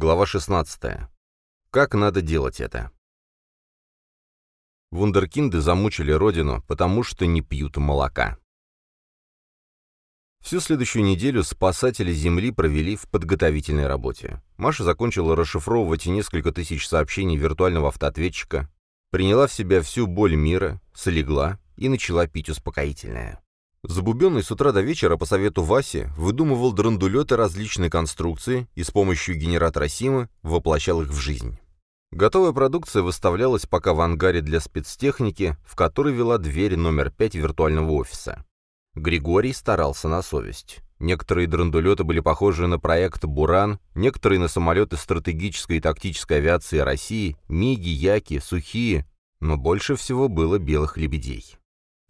Глава 16. Как надо делать это? Вундеркинды замучили родину, потому что не пьют молока. Всю следующую неделю спасатели Земли провели в подготовительной работе. Маша закончила расшифровывать несколько тысяч сообщений виртуального автоответчика, приняла в себя всю боль мира, слегла и начала пить успокоительное. Забубенный с утра до вечера по совету Васи выдумывал драндулеты различной конструкции и с помощью генератора Симы воплощал их в жизнь. Готовая продукция выставлялась пока в ангаре для спецтехники, в который вела дверь номер 5 виртуального офиса. Григорий старался на совесть. Некоторые драндулеты были похожи на проект «Буран», некоторые на самолеты стратегической и тактической авиации России, МиГи, Яки, Сухие, но больше всего было белых лебедей.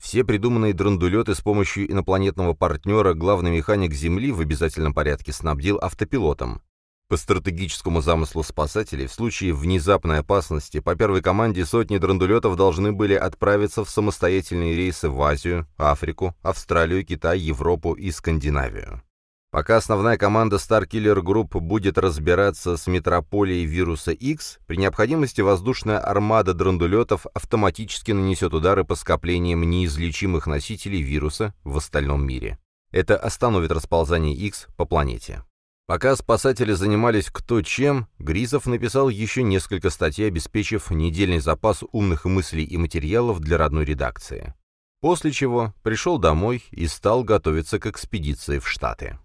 Все придуманные драндулеты с помощью инопланетного партнера главный механик Земли в обязательном порядке снабдил автопилотом. По стратегическому замыслу спасателей, в случае внезапной опасности, по первой команде сотни драндулетов должны были отправиться в самостоятельные рейсы в Азию, Африку, Австралию, Китай, Европу и Скандинавию. Пока основная команда Starkiller Group будет разбираться с метрополией вируса X, при необходимости воздушная армада драндулетов автоматически нанесет удары по скоплениям неизлечимых носителей вируса в остальном мире. Это остановит расползание X по планете. Пока спасатели занимались кто чем, Гризов написал еще несколько статей, обеспечив недельный запас умных мыслей и материалов для родной редакции. После чего пришел домой и стал готовиться к экспедиции в Штаты.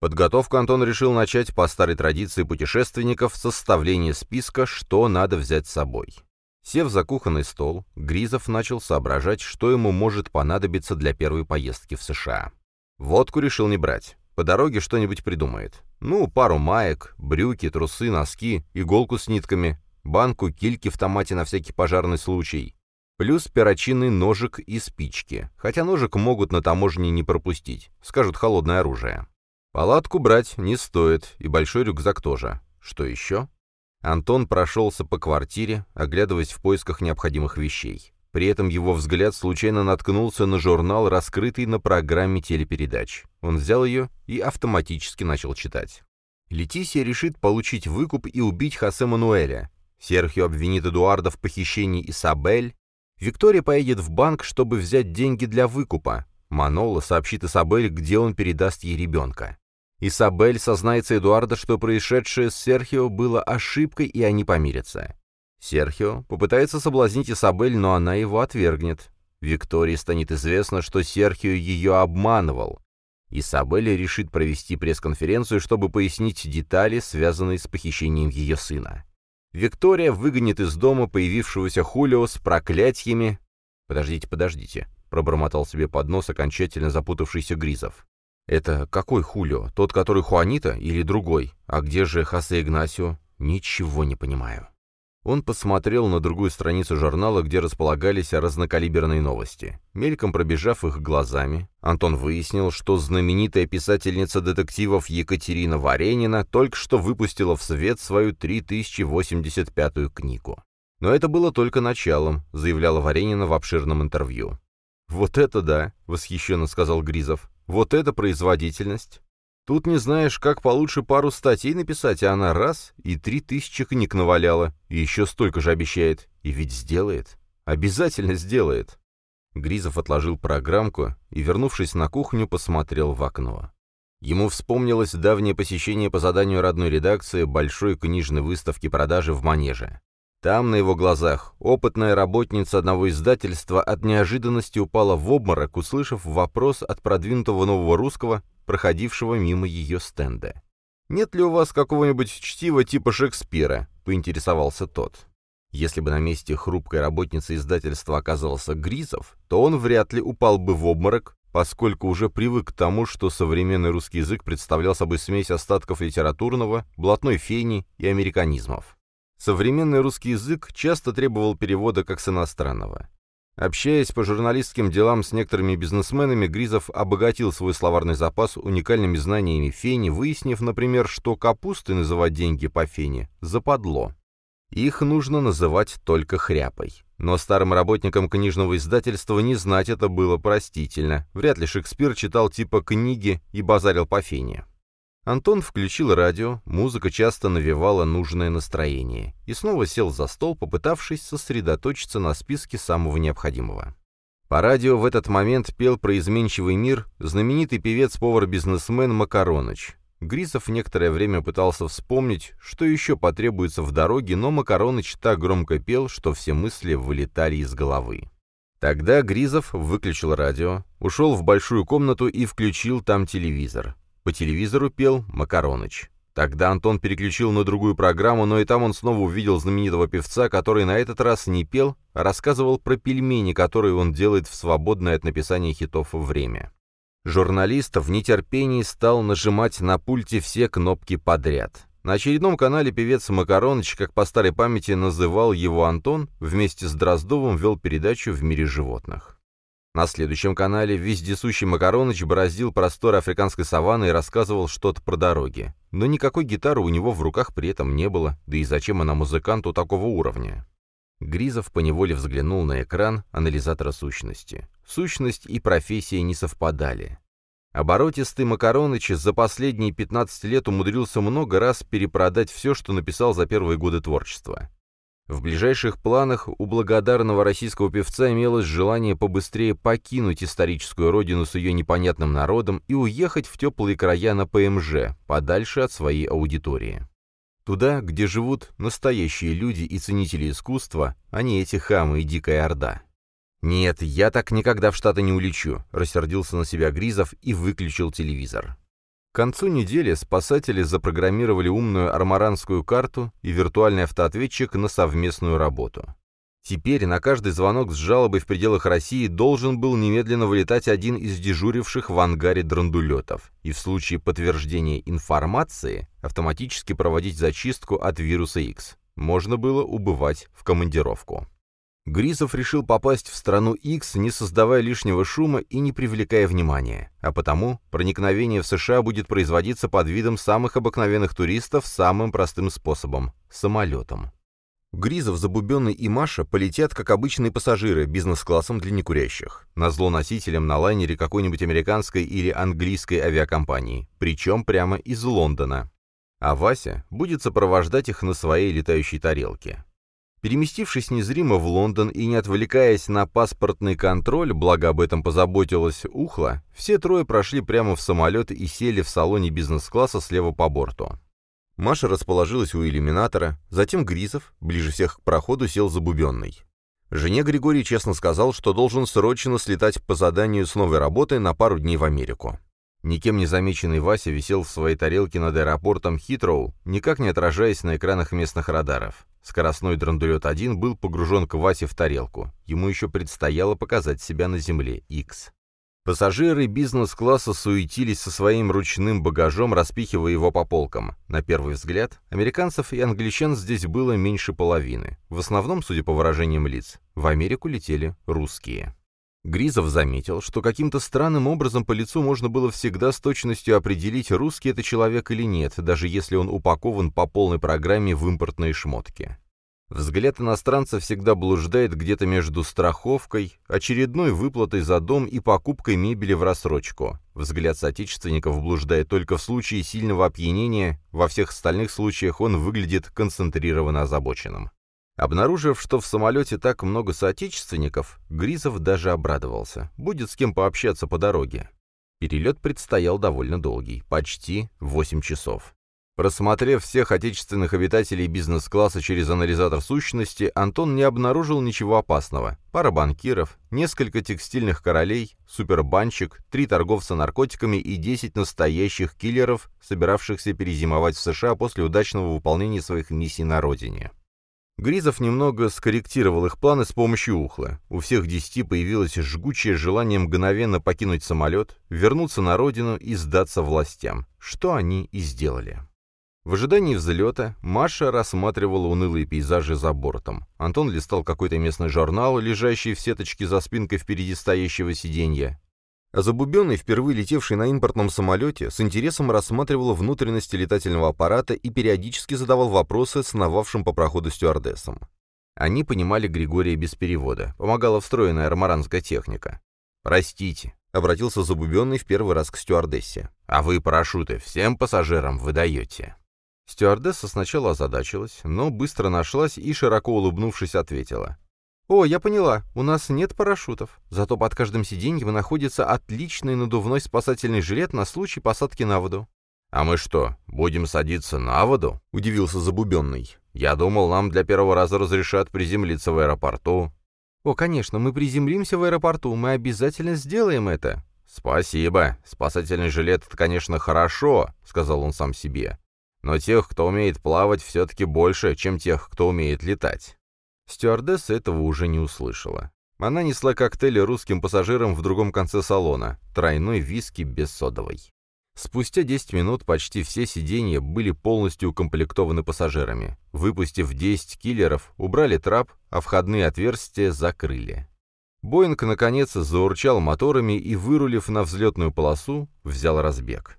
Подготовку Антон решил начать по старой традиции путешественников составления списка, что надо взять с собой. Сев за кухонный стол, Гризов начал соображать, что ему может понадобиться для первой поездки в США. Водку решил не брать. По дороге что-нибудь придумает. Ну, пару маек, брюки, трусы, носки, иголку с нитками, банку кильки в томате на всякий пожарный случай. Плюс перочинный ножик и спички. Хотя ножик могут на таможне не пропустить. Скажут холодное оружие. Палатку брать не стоит, и большой рюкзак тоже. Что еще? Антон прошелся по квартире, оглядываясь в поисках необходимых вещей. При этом его взгляд случайно наткнулся на журнал, раскрытый на программе телепередач. Он взял ее и автоматически начал читать. Летисия решит получить выкуп и убить Хосе Мануэля. Серхио обвинит Эдуарда в похищении Исабель. Виктория поедет в банк, чтобы взять деньги для выкупа. Манола сообщит Исабель, где он передаст ей ребенка. Исабель сознается Эдуарда, что происшедшее с Серхио было ошибкой, и они помирятся. Серхио попытается соблазнить Исабель, но она его отвергнет. Виктории станет известно, что Серхио ее обманывал. Исабель решит провести пресс-конференцию, чтобы пояснить детали, связанные с похищением ее сына. Виктория выгонит из дома появившегося Хулио с проклятиями. Подождите, подождите. — пробормотал себе под нос окончательно запутавшийся Гризов. «Это какой Хулио? Тот, который Хуанита или другой? А где же Хосе Игнасио? Ничего не понимаю». Он посмотрел на другую страницу журнала, где располагались разнокалиберные новости. Мельком пробежав их глазами, Антон выяснил, что знаменитая писательница детективов Екатерина Варенина только что выпустила в свет свою 3085-ю книгу. Но это было только началом, заявляла Варенина в обширном интервью. «Вот это да!» — восхищенно сказал Гризов. «Вот это производительность! Тут не знаешь, как получше пару статей написать, а она раз и три тысячи книг наваляла, и еще столько же обещает. И ведь сделает. Обязательно сделает!» Гризов отложил программку и, вернувшись на кухню, посмотрел в окно. Ему вспомнилось давнее посещение по заданию родной редакции большой книжной выставки продажи в Манеже. Там, на его глазах, опытная работница одного издательства от неожиданности упала в обморок, услышав вопрос от продвинутого нового русского, проходившего мимо ее стенда. «Нет ли у вас какого-нибудь чтива типа Шекспира?» — поинтересовался тот. Если бы на месте хрупкой работницы издательства оказался Гризов, то он вряд ли упал бы в обморок, поскольку уже привык к тому, что современный русский язык представлял собой смесь остатков литературного, блатной фени и американизмов. Современный русский язык часто требовал перевода как с иностранного. Общаясь по журналистским делам с некоторыми бизнесменами, Гризов обогатил свой словарный запас уникальными знаниями фени, выяснив, например, что капусты называть деньги по фене западло. Их нужно называть только хряпой. Но старым работникам книжного издательства не знать это было простительно. Вряд ли Шекспир читал типа книги и базарил по фене. Антон включил радио, музыка часто навевала нужное настроение, и снова сел за стол, попытавшись сосредоточиться на списке самого необходимого. По радио в этот момент пел про изменчивый мир знаменитый певец-повар-бизнесмен Макароныч. Грисов некоторое время пытался вспомнить, что еще потребуется в дороге, но Макароныч так громко пел, что все мысли вылетали из головы. Тогда Гризов выключил радио, ушел в большую комнату и включил там телевизор. По телевизору пел Макароныч. Тогда Антон переключил на другую программу, но и там он снова увидел знаменитого певца, который на этот раз не пел, а рассказывал про пельмени, которые он делает в свободное от написания хитов время. Журналист в нетерпении стал нажимать на пульте все кнопки подряд. На очередном канале певец Макароныч, как по старой памяти называл его Антон, вместе с Дроздовым вел передачу «В мире животных». На следующем канале вездесущий Макароныч бороздил просторы африканской саванны и рассказывал что-то про дороги. Но никакой гитары у него в руках при этом не было, да и зачем она музыканту такого уровня? Гризов поневоле взглянул на экран анализатора сущности. Сущность и профессия не совпадали. Оборотистый Макароныч за последние 15 лет умудрился много раз перепродать все, что написал за первые годы творчества. В ближайших планах у благодарного российского певца имелось желание побыстрее покинуть историческую родину с ее непонятным народом и уехать в теплые края на ПМЖ, подальше от своей аудитории. Туда, где живут настоящие люди и ценители искусства, а не эти хамы и дикая орда. «Нет, я так никогда в Штаты не улечу», — рассердился на себя Гризов и выключил телевизор. К концу недели спасатели запрограммировали умную армаранскую карту и виртуальный автоответчик на совместную работу. Теперь на каждый звонок с жалобой в пределах России должен был немедленно вылетать один из дежуривших в ангаре драндулетов, и в случае подтверждения информации автоматически проводить зачистку от вируса X. Можно было убывать в командировку. Гризов решил попасть в страну X, не создавая лишнего шума и не привлекая внимания, а потому проникновение в США будет производиться под видом самых обыкновенных туристов самым простым способом – самолетом. Гризов, Забубенный и Маша полетят как обычные пассажиры, бизнес-классом для некурящих, назло носителям на лайнере какой-нибудь американской или английской авиакомпании, причем прямо из Лондона. А Вася будет сопровождать их на своей летающей тарелке. Переместившись незримо в Лондон и не отвлекаясь на паспортный контроль, благо об этом позаботилась Ухла, все трое прошли прямо в самолет и сели в салоне бизнес-класса слева по борту. Маша расположилась у иллюминатора, затем Гризов, ближе всех к проходу, сел забубенный. Жене Григорий честно сказал, что должен срочно слетать по заданию с новой работой на пару дней в Америку. Никем не замеченный Вася висел в своей тарелке над аэропортом Хитроу, никак не отражаясь на экранах местных радаров. Скоростной драндулет-1 был погружен к Васе в тарелку. Ему еще предстояло показать себя на земле X. Пассажиры бизнес-класса суетились со своим ручным багажом, распихивая его по полкам. На первый взгляд, американцев и англичан здесь было меньше половины. В основном, судя по выражениям лиц, в Америку летели русские. Гризов заметил, что каким-то странным образом по лицу можно было всегда с точностью определить, русский это человек или нет, даже если он упакован по полной программе в импортные шмотки. Взгляд иностранца всегда блуждает где-то между страховкой, очередной выплатой за дом и покупкой мебели в рассрочку. Взгляд соотечественников блуждает только в случае сильного опьянения, во всех остальных случаях он выглядит концентрированно озабоченным. Обнаружив, что в самолете так много соотечественников, Гризов даже обрадовался. Будет с кем пообщаться по дороге. Перелет предстоял довольно долгий, почти 8 часов. Просмотрев всех отечественных обитателей бизнес-класса через анализатор сущности, Антон не обнаружил ничего опасного. Пара банкиров, несколько текстильных королей, супербанчик, три торговца наркотиками и 10 настоящих киллеров, собиравшихся перезимовать в США после удачного выполнения своих миссий на родине. Гризов немного скорректировал их планы с помощью ухла. У всех десяти появилось жгучее желание мгновенно покинуть самолет, вернуться на родину и сдаться властям, что они и сделали. В ожидании взлета Маша рассматривала унылые пейзажи за бортом. Антон листал какой-то местный журнал, лежащий в сеточке за спинкой впереди стоящего сиденья. А Забубенный, впервые летевший на импортном самолете, с интересом рассматривал внутренности летательного аппарата и периодически задавал вопросы сновавшим по проходу стюардессам. Они понимали Григория без перевода, помогала встроенная армаранская техника. «Простите», — обратился Забубенный в первый раз к стюардессе. «А вы парашюты всем пассажирам выдаете?» Стюардесса сначала озадачилась, но быстро нашлась и, широко улыбнувшись, ответила. «О, я поняла, у нас нет парашютов, зато под каждым сиденьем находится отличный надувной спасательный жилет на случай посадки на воду». «А мы что, будем садиться на воду?» — удивился Забубенный. «Я думал, нам для первого раза разрешат приземлиться в аэропорту». «О, конечно, мы приземлимся в аэропорту, мы обязательно сделаем это». «Спасибо. Спасательный жилет — это, конечно, хорошо», — сказал он сам себе. «Но тех, кто умеет плавать, все-таки больше, чем тех, кто умеет летать». Стюардесса этого уже не услышала. Она несла коктейли русским пассажирам в другом конце салона, тройной виски без содовой. Спустя 10 минут почти все сиденья были полностью укомплектованы пассажирами. Выпустив 10 киллеров, убрали трап, а входные отверстия закрыли. Боинг, наконец, заурчал моторами и, вырулив на взлетную полосу, взял разбег.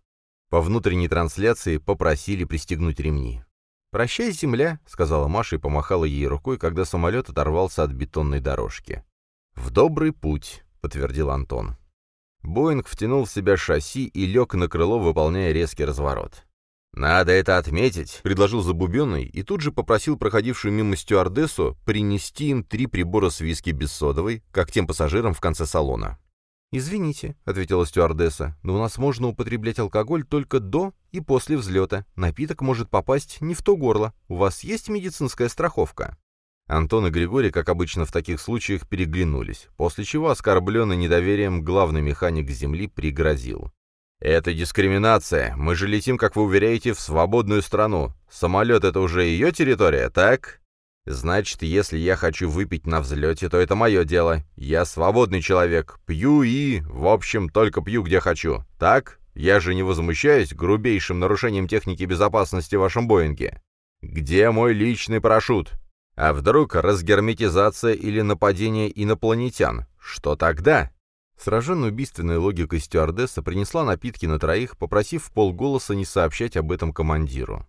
По внутренней трансляции попросили пристегнуть ремни. «Прощай, земля», — сказала Маша и помахала ей рукой, когда самолет оторвался от бетонной дорожки. «В добрый путь», — подтвердил Антон. Боинг втянул в себя шасси и лег на крыло, выполняя резкий разворот. «Надо это отметить», — предложил Забубенный и тут же попросил проходившую мимо стюардессу принести им три прибора с виски без содовой, как тем пассажирам в конце салона. «Извините», — ответила стюардесса, — «но у нас можно употреблять алкоголь только до и после взлета. Напиток может попасть не в то горло. У вас есть медицинская страховка?» Антон и Григорий, как обычно в таких случаях, переглянулись, после чего оскорбленный недоверием главный механик Земли пригрозил. «Это дискриминация. Мы же летим, как вы уверяете, в свободную страну. Самолет — это уже ее территория, так? Значит, если я хочу выпить на взлете, то это мое дело. Я свободный человек. Пью и, в общем, только пью, где хочу. Так? Я же не возмущаюсь грубейшим нарушением техники безопасности в вашем Боинге. Где мой личный парашют? А вдруг разгерметизация или нападение инопланетян? Что тогда? Сраженная убийственной логикой стюардесса принесла напитки на троих, попросив в полголоса не сообщать об этом командиру.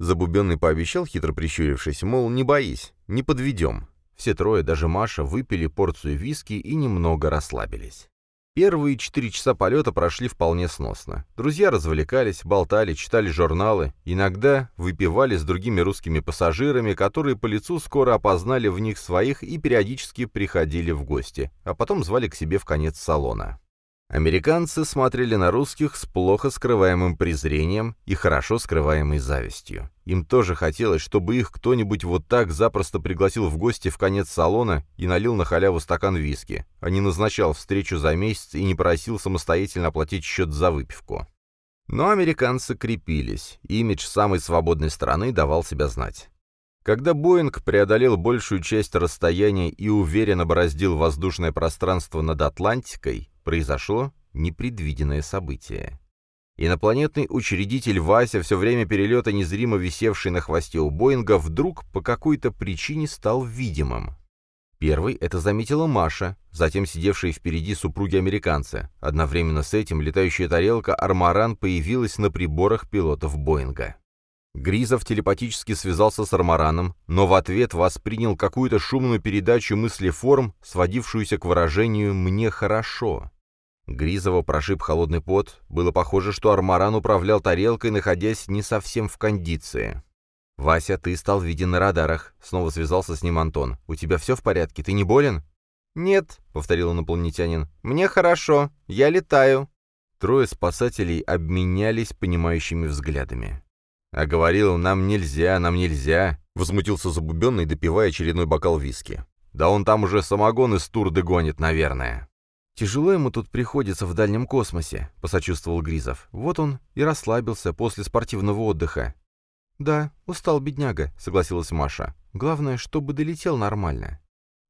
Забубенный пообещал, хитро прищурившись, мол, не боись, не подведем. Все трое, даже Маша, выпили порцию виски и немного расслабились. Первые четыре часа полета прошли вполне сносно. Друзья развлекались, болтали, читали журналы, иногда выпивали с другими русскими пассажирами, которые по лицу скоро опознали в них своих и периодически приходили в гости, а потом звали к себе в конец салона. Американцы смотрели на русских с плохо скрываемым презрением и хорошо скрываемой завистью. Им тоже хотелось, чтобы их кто-нибудь вот так запросто пригласил в гости в конец салона и налил на халяву стакан виски, а не назначал встречу за месяц и не просил самостоятельно оплатить счет за выпивку. Но американцы крепились, имидж самой свободной страны давал себя знать. Когда Боинг преодолел большую часть расстояния и уверенно бороздил воздушное пространство над Атлантикой, произошло непредвиденное событие. Инопланетный учредитель Вася, все время перелета незримо висевший на хвосте у Боинга, вдруг по какой-то причине стал видимым. Первый это заметила Маша, затем сидевшие впереди супруги американца. Одновременно с этим летающая тарелка «Армаран» появилась на приборах пилотов Боинга. Гризов телепатически связался с Армараном, но в ответ воспринял какую-то шумную передачу мыслеформ, сводившуюся к выражению «мне хорошо». Гризова прошиб холодный пот. Было похоже, что Армаран управлял тарелкой, находясь не совсем в кондиции. «Вася, ты стал виден на радарах», — снова связался с ним Антон. «У тебя все в порядке? Ты не болен?» «Нет», — повторил инопланетянин. «Мне хорошо. Я летаю». Трое спасателей обменялись понимающими взглядами. «А говорил, нам нельзя, нам нельзя», — возмутился Забубенный, допивая очередной бокал виски. «Да он там уже самогон из турды гонит, наверное». «Тяжело ему тут приходится в дальнем космосе», — посочувствовал Гризов. «Вот он и расслабился после спортивного отдыха». «Да, устал бедняга», — согласилась Маша. «Главное, чтобы долетел нормально».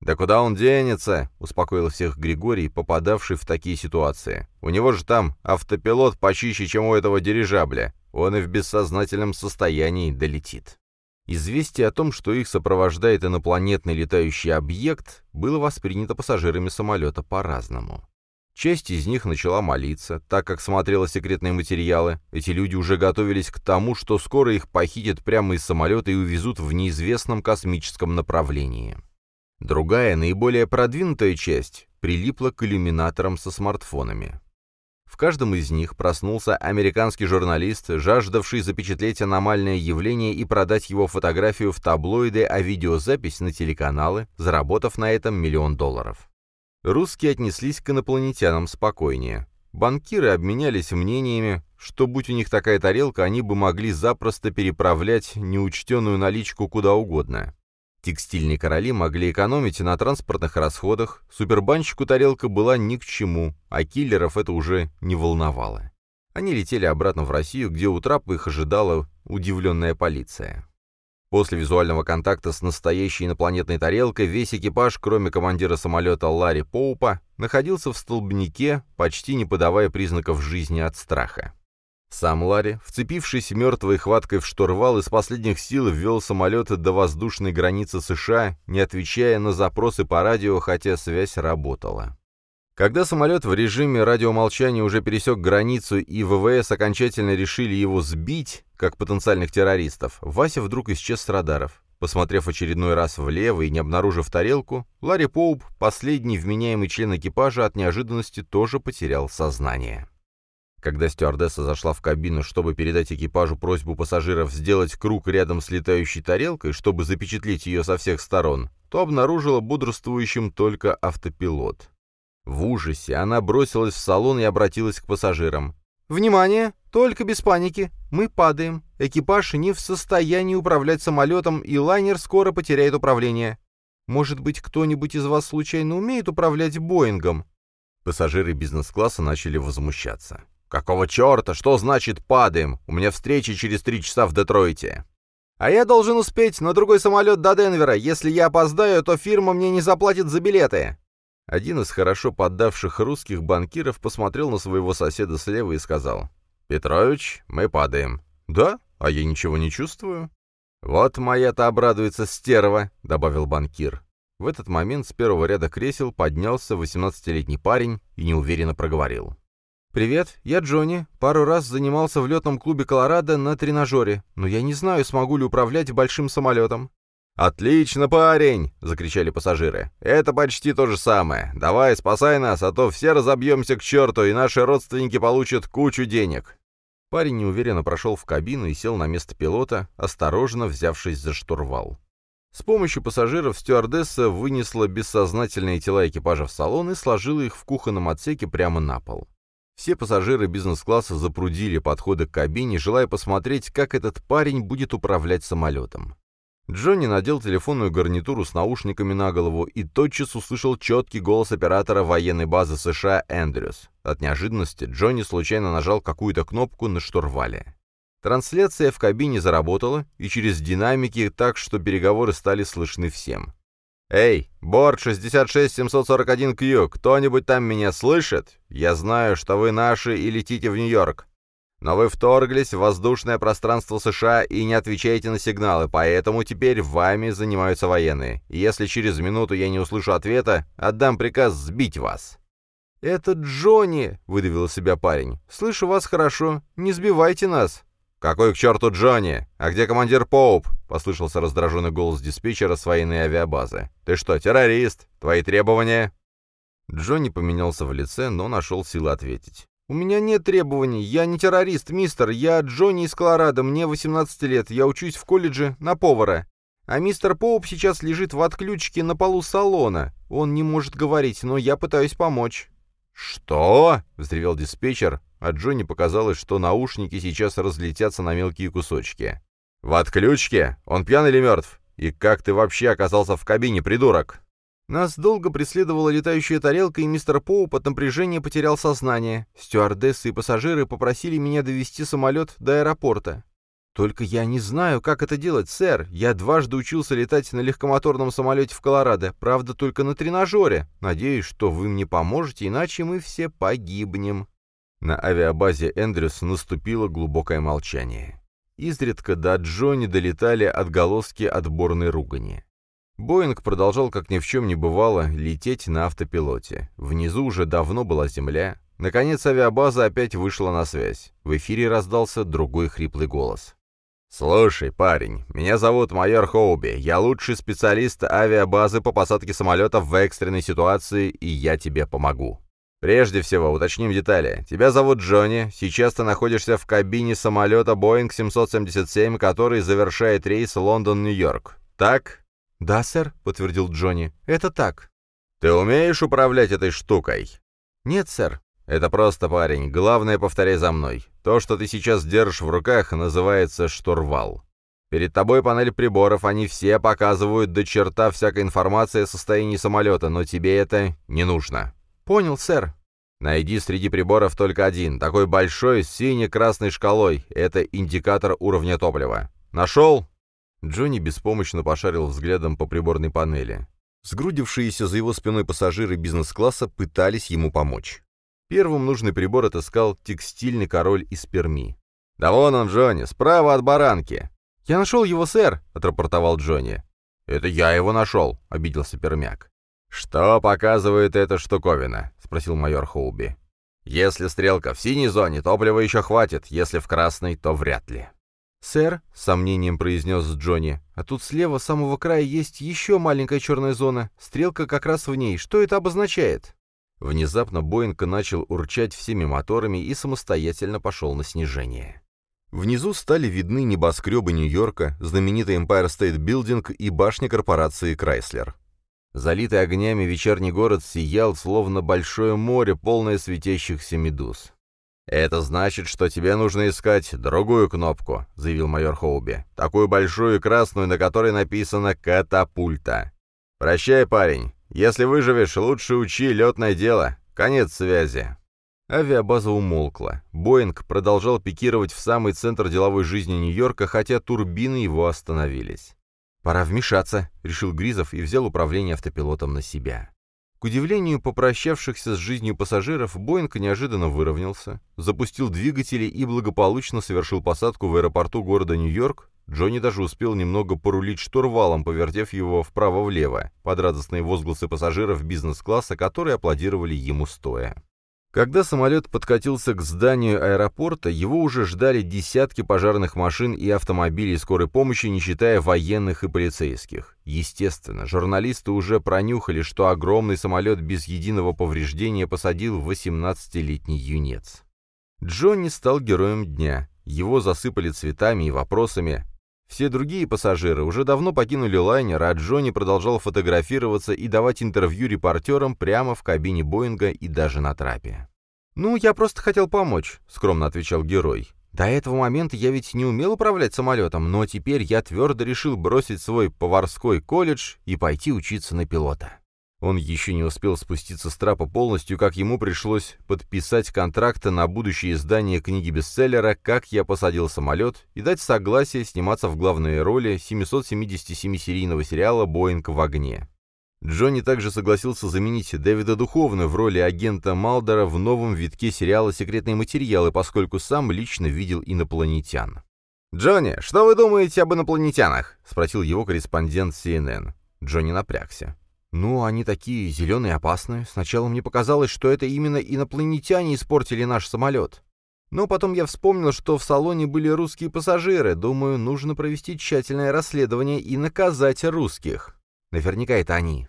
«Да куда он денется?» — успокоил всех Григорий, попадавший в такие ситуации. «У него же там автопилот почище, чем у этого дирижабля. Он и в бессознательном состоянии долетит». Известие о том, что их сопровождает инопланетный летающий объект, было воспринято пассажирами самолета по-разному. Часть из них начала молиться, так как смотрела секретные материалы. Эти люди уже готовились к тому, что скоро их похитят прямо из самолета и увезут в неизвестном космическом направлении. Другая, наиболее продвинутая часть, прилипла к иллюминаторам со смартфонами. В каждом из них проснулся американский журналист, жаждавший запечатлеть аномальное явление и продать его фотографию в таблоиды, а видеозапись на телеканалы, заработав на этом миллион долларов. Русские отнеслись к инопланетянам спокойнее. Банкиры обменялись мнениями, что будь у них такая тарелка, они бы могли запросто переправлять неучтенную наличку куда угодно. Текстильные короли могли экономить на транспортных расходах, супербанщику тарелка была ни к чему, а киллеров это уже не волновало. Они летели обратно в Россию, где у трапа их ожидала удивленная полиция. После визуального контакта с настоящей инопланетной тарелкой весь экипаж, кроме командира самолета Ларри Поупа, находился в столбнике, почти не подавая признаков жизни от страха. Сам Ларри, вцепившись мертвой хваткой в штурвал, из последних сил ввел самолет до воздушной границы США, не отвечая на запросы по радио, хотя связь работала. Когда самолет в режиме радиомолчания уже пересек границу и ВВС окончательно решили его сбить, как потенциальных террористов, Вася вдруг исчез с радаров. Посмотрев очередной раз влево и не обнаружив тарелку, Ларри Поуп, последний вменяемый член экипажа, от неожиданности тоже потерял сознание. Когда стюардесса зашла в кабину, чтобы передать экипажу просьбу пассажиров сделать круг рядом с летающей тарелкой, чтобы запечатлеть ее со всех сторон, то обнаружила бодрствующим только автопилот. В ужасе она бросилась в салон и обратилась к пассажирам. «Внимание! Только без паники! Мы падаем. Экипаж не в состоянии управлять самолетом, и лайнер скоро потеряет управление. Может быть, кто-нибудь из вас случайно умеет управлять Боингом?» Пассажиры бизнес-класса начали возмущаться. «Какого черта? Что значит падаем? У меня встреча через три часа в Детройте». «А я должен успеть на другой самолет до Денвера. Если я опоздаю, то фирма мне не заплатит за билеты». Один из хорошо поддавших русских банкиров посмотрел на своего соседа слева и сказал, «Петрович, мы падаем». «Да? А я ничего не чувствую». «Вот моя-то обрадуется стерва», — добавил банкир. В этот момент с первого ряда кресел поднялся 18-летний парень и неуверенно проговорил. «Привет, я Джонни. Пару раз занимался в летном клубе Колорадо на тренажере, но я не знаю, смогу ли управлять большим самолетом». «Отлично, парень!» — закричали пассажиры. «Это почти то же самое. Давай, спасай нас, а то все разобьемся к черту, и наши родственники получат кучу денег». Парень неуверенно прошел в кабину и сел на место пилота, осторожно взявшись за штурвал. С помощью пассажиров стюардесса вынесла бессознательные тела экипажа в салон и сложила их в кухонном отсеке прямо на пол. Все пассажиры бизнес-класса запрудили подходы к кабине, желая посмотреть, как этот парень будет управлять самолетом. Джонни надел телефонную гарнитуру с наушниками на голову и тотчас услышал четкий голос оператора военной базы США Эндрюс. От неожиданности Джонни случайно нажал какую-то кнопку на штурвале. Трансляция в кабине заработала, и через динамики так, что переговоры стали слышны всем. «Эй, борт 66741Q, кто-нибудь там меня слышит? Я знаю, что вы наши и летите в Нью-Йорк. Но вы вторглись в воздушное пространство США и не отвечаете на сигналы, поэтому теперь вами занимаются военные. если через минуту я не услышу ответа, отдам приказ сбить вас». «Это Джонни!» — выдавил себя парень. «Слышу вас хорошо. Не сбивайте нас. «Какой к черту Джонни? А где командир Поуп?» — послышался раздраженный голос диспетчера с военной авиабазы. «Ты что, террорист? Твои требования?» Джонни поменялся в лице, но нашел силы ответить. «У меня нет требований. Я не террорист, мистер. Я Джонни из Колорадо. Мне 18 лет. Я учусь в колледже на повара. А мистер Поуп сейчас лежит в отключке на полу салона. Он не может говорить, но я пытаюсь помочь». «Что?» — взревел диспетчер, а Джонни показалось, что наушники сейчас разлетятся на мелкие кусочки. «В отключке? Он пьян или мертв? И как ты вообще оказался в кабине, придурок?» Нас долго преследовала летающая тарелка, и мистер Поуп от напряжения потерял сознание. Стюардессы и пассажиры попросили меня довести самолет до аэропорта. «Только я не знаю, как это делать, сэр. Я дважды учился летать на легкомоторном самолете в Колорадо, правда, только на тренажере. Надеюсь, что вы мне поможете, иначе мы все погибнем». На авиабазе Эндрюс наступило глубокое молчание. Изредка до Джонни долетали отголоски отборной ругани. Боинг продолжал, как ни в чем не бывало, лететь на автопилоте. Внизу уже давно была земля. Наконец авиабаза опять вышла на связь. В эфире раздался другой хриплый голос. «Слушай, парень, меня зовут майор Хоуби. Я лучший специалист авиабазы по посадке самолетов в экстренной ситуации, и я тебе помогу. Прежде всего, уточним детали. Тебя зовут Джонни, сейчас ты находишься в кабине самолета Boeing 777, который завершает рейс Лондон-Нью-Йорк. Так?» «Да, сэр», — подтвердил Джонни. «Это так». «Ты умеешь управлять этой штукой?» «Нет, сэр». «Это просто, парень. Главное, повторяй за мной. То, что ты сейчас держишь в руках, называется штурвал. Перед тобой панель приборов, они все показывают до черта всякой информации о состоянии самолета, но тебе это не нужно». «Понял, сэр». Найди среди приборов только один, такой большой, с сине-красной шкалой. Это индикатор уровня топлива. Нашел?» Джонни беспомощно пошарил взглядом по приборной панели. Сгрудившиеся за его спиной пассажиры бизнес-класса пытались ему помочь. Первым нужный прибор отыскал текстильный король из Перми. «Да вон он, Джонни, справа от баранки!» «Я нашел его, сэр!» — отрапортовал Джонни. «Это я его нашел!» — обиделся Пермяк. «Что показывает эта штуковина?» — спросил майор Хоуби. «Если стрелка в синей зоне, топлива еще хватит, если в красной, то вряд ли». «Сэр», — с сомнением произнес Джонни, — «а тут слева самого края есть еще маленькая черная зона. Стрелка как раз в ней. Что это обозначает?» Внезапно Боинг начал урчать всеми моторами и самостоятельно пошел на снижение. Внизу стали видны небоскребы Нью-Йорка, знаменитый Empire State Building и башня корпорации Chrysler. Залитый огнями вечерний город сиял, словно большое море, полное светящихся медуз. «Это значит, что тебе нужно искать другую кнопку», — заявил майор Хоуби. «Такую большую и красную, на которой написано «Катапульта». Прощай, парень. Если выживешь, лучше учи летное дело. Конец связи». Авиабаза умолкла. Боинг продолжал пикировать в самый центр деловой жизни Нью-Йорка, хотя турбины его остановились. «Пора вмешаться», — решил Гризов и взял управление автопилотом на себя. К удивлению попрощавшихся с жизнью пассажиров, Боинг неожиданно выровнялся, запустил двигатели и благополучно совершил посадку в аэропорту города Нью-Йорк. Джонни даже успел немного порулить штурвалом, повертев его вправо-влево, под радостные возгласы пассажиров бизнес-класса, которые аплодировали ему стоя. Когда самолет подкатился к зданию аэропорта, его уже ждали десятки пожарных машин и автомобилей скорой помощи, не считая военных и полицейских. Естественно, журналисты уже пронюхали, что огромный самолет без единого повреждения посадил 18-летний юнец. Джонни стал героем дня. Его засыпали цветами и вопросами. Все другие пассажиры уже давно покинули лайнер, а Джонни продолжал фотографироваться и давать интервью репортерам прямо в кабине Боинга и даже на трапе. «Ну, я просто хотел помочь», — скромно отвечал герой. «До этого момента я ведь не умел управлять самолетом, но теперь я твердо решил бросить свой поварской колледж и пойти учиться на пилота». Он еще не успел спуститься с трапа полностью, как ему пришлось подписать контракт на будущее издание книги бестселлера «Как я посадил самолет» и дать согласие сниматься в главной роли 777-серийного сериала «Боинг в огне». Джонни также согласился заменить Дэвида Духовна в роли агента Малдера в новом витке сериала «Секретные материалы», поскольку сам лично видел инопланетян. «Джонни, что вы думаете об инопланетянах?» — спросил его корреспондент CNN. Джонни напрягся. «Ну, они такие зеленые и опасные. Сначала мне показалось, что это именно инопланетяне испортили наш самолет. Но потом я вспомнил, что в салоне были русские пассажиры. Думаю, нужно провести тщательное расследование и наказать русских. Наверняка это они».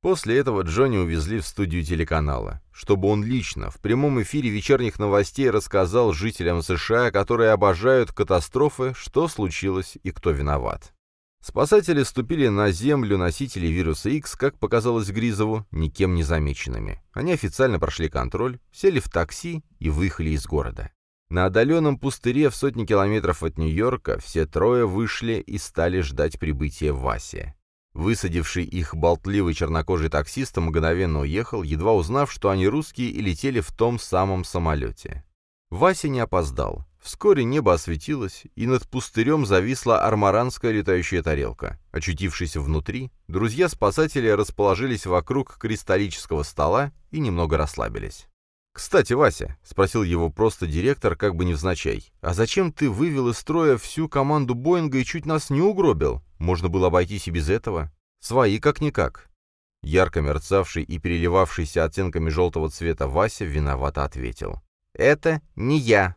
После этого Джонни увезли в студию телеканала, чтобы он лично в прямом эфире вечерних новостей рассказал жителям США, которые обожают катастрофы, что случилось и кто виноват. Спасатели ступили на землю носителей вируса X, как показалось Гризову, никем не замеченными. Они официально прошли контроль, сели в такси и выехали из города. На отдаленном пустыре в сотни километров от Нью-Йорка все трое вышли и стали ждать прибытия Васи. Высадивший их болтливый чернокожий таксист мгновенно уехал, едва узнав, что они русские и летели в том самом самолете. Вася не опоздал. Вскоре небо осветилось, и над пустырем зависла армаранская летающая тарелка. Очутившись внутри, друзья-спасатели расположились вокруг кристаллического стола и немного расслабились. «Кстати, Вася», — спросил его просто директор, как бы невзначай, «а зачем ты вывел из строя всю команду Боинга и чуть нас не угробил? Можно было обойтись и без этого. Свои как-никак». Ярко мерцавший и переливавшийся оттенками желтого цвета Вася виновато ответил. «Это не я.